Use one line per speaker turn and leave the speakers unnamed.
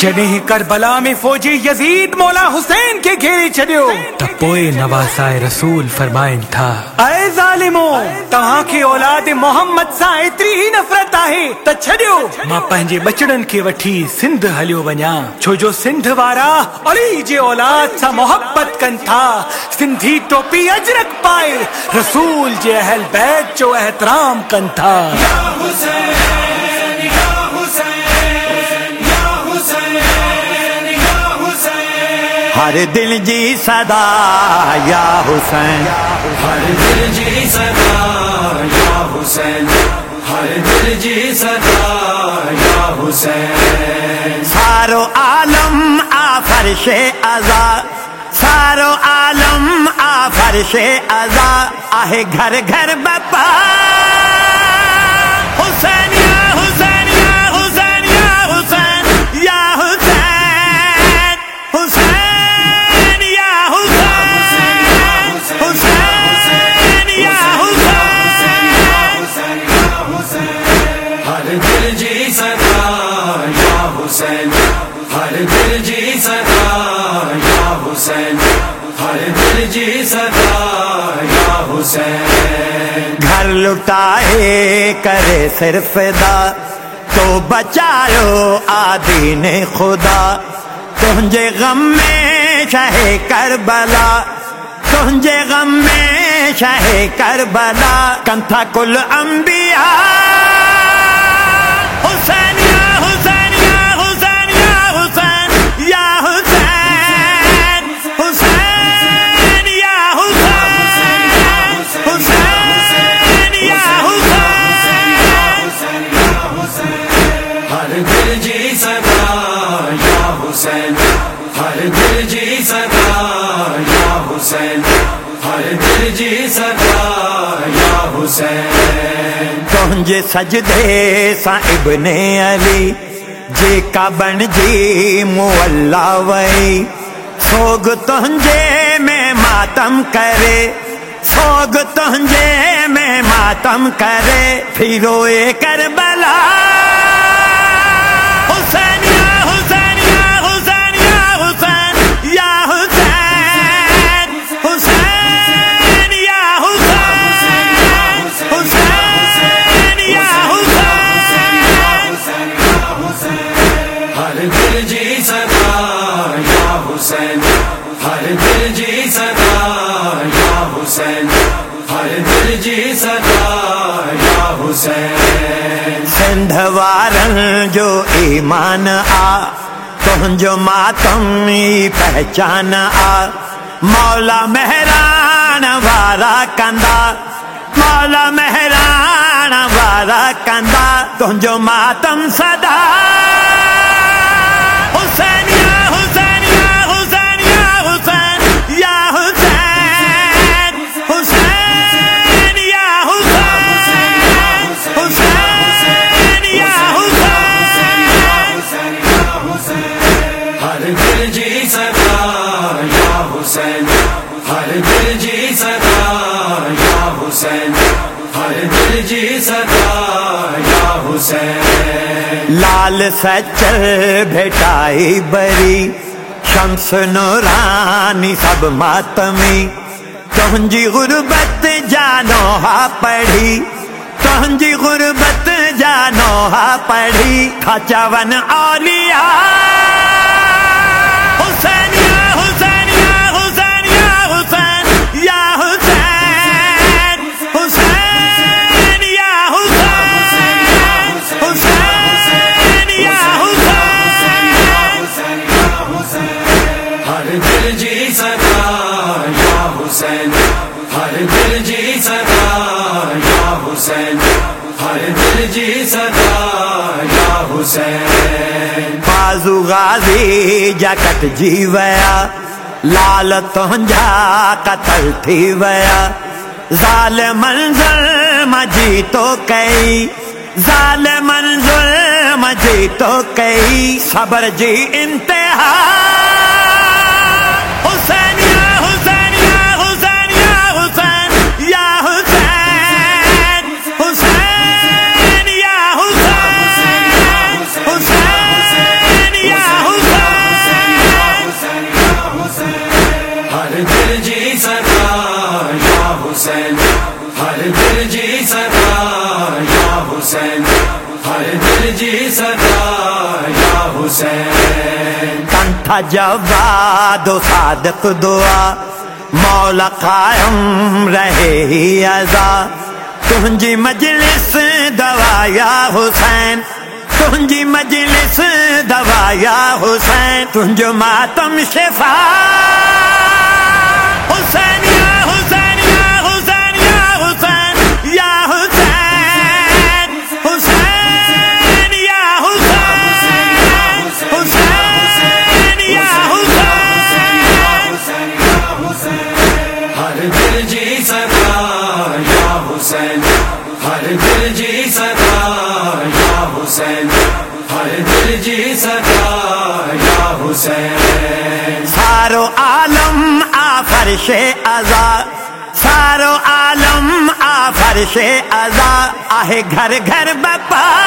جنہیں کربلا میں فوجی یزید مولا حسین کے گھیرے چڑھو تپوئے نواسائے رسول فرمائن تھا۔ اے ظالمو تہاں کی اولاد محمد سا اتری ہی نفرت آہے تا چھڑیو ماں پہنجے بچڑن کے وٹھی سندھ حلیو بنیا چھو جو سندھ وارا علی جے اولاد سا محبت کن تھا۔ سندھی ٹوپی اجرک پائے رسول جے اہل بیت جو احترام کن تھا۔
ہر دل جی صدا یا حسین۔ ہر دل جی صدا یا حسین۔ ہر دل جی صدا یا حسین۔ سارو عالم آ فرش ازا سارو عالم آ فرش ازا آہ گھر گھر بپا۔ گھر لٹائے کرے صرف دا، تو بچاؤ آدی نے خدا۔ تجھے غم میں شہ کربلا تجھے غم میں شہ کربلا۔ کنتھا کل انبیاء حسین، ہر درجی سدا یا حسین۔ تنجے سجدے سا ابن علی، جے کا بن جی مولا وئی۔ سوگ تنجے میں ماتم کرے، سوگ تنجے میں ماتم کرے۔ پھر کربلا۔ دل جی سدا یا حسین، ہر دل جی سدا یا حسین، ہر دل جی روئے کربلا سندھ وارن جو ایمان آ تنجو ماتم پہچان آ۔ مولا مہران وارا کندا مولا مہران وارا کندا تنجو ماتم صدا۔ حسین یا حسین یا حسین یا حسین یا حسین حسین یا حسین حسین یا حسین ہر دل جی سرکار یا حسین ہر دل جی سرکار یا حسین لال سچل بھٹائی بری، شمس نورانی سب ماتمی۔ تہنجی غربت جانو ہا پڑھی تہنجی غربت جانو ہا پڑھی۔ کھچا ون حسین۔ بازو غازی جکت جی ویا لال تنجا قتل تھی ویا زال منظر مجی تو کئی زال منظر مجی تو کئی۔ صبر جی حسین، ہر دل جی سدا یا حسین، ہر دل جی سدا یا حسین۔ کنٹھا جواد و صادق دعا، مولا قائم رہے ہی ازا تنجی مجلس دوا، یا حسین۔ تنجی مجلس دوا، یا حسین۔ تنج ماتم شفا جی سدا یا حسین۔ سارو عالم آ فرش ازا سارو عالم آ فرش ازا آہے گھر گھر بپا۔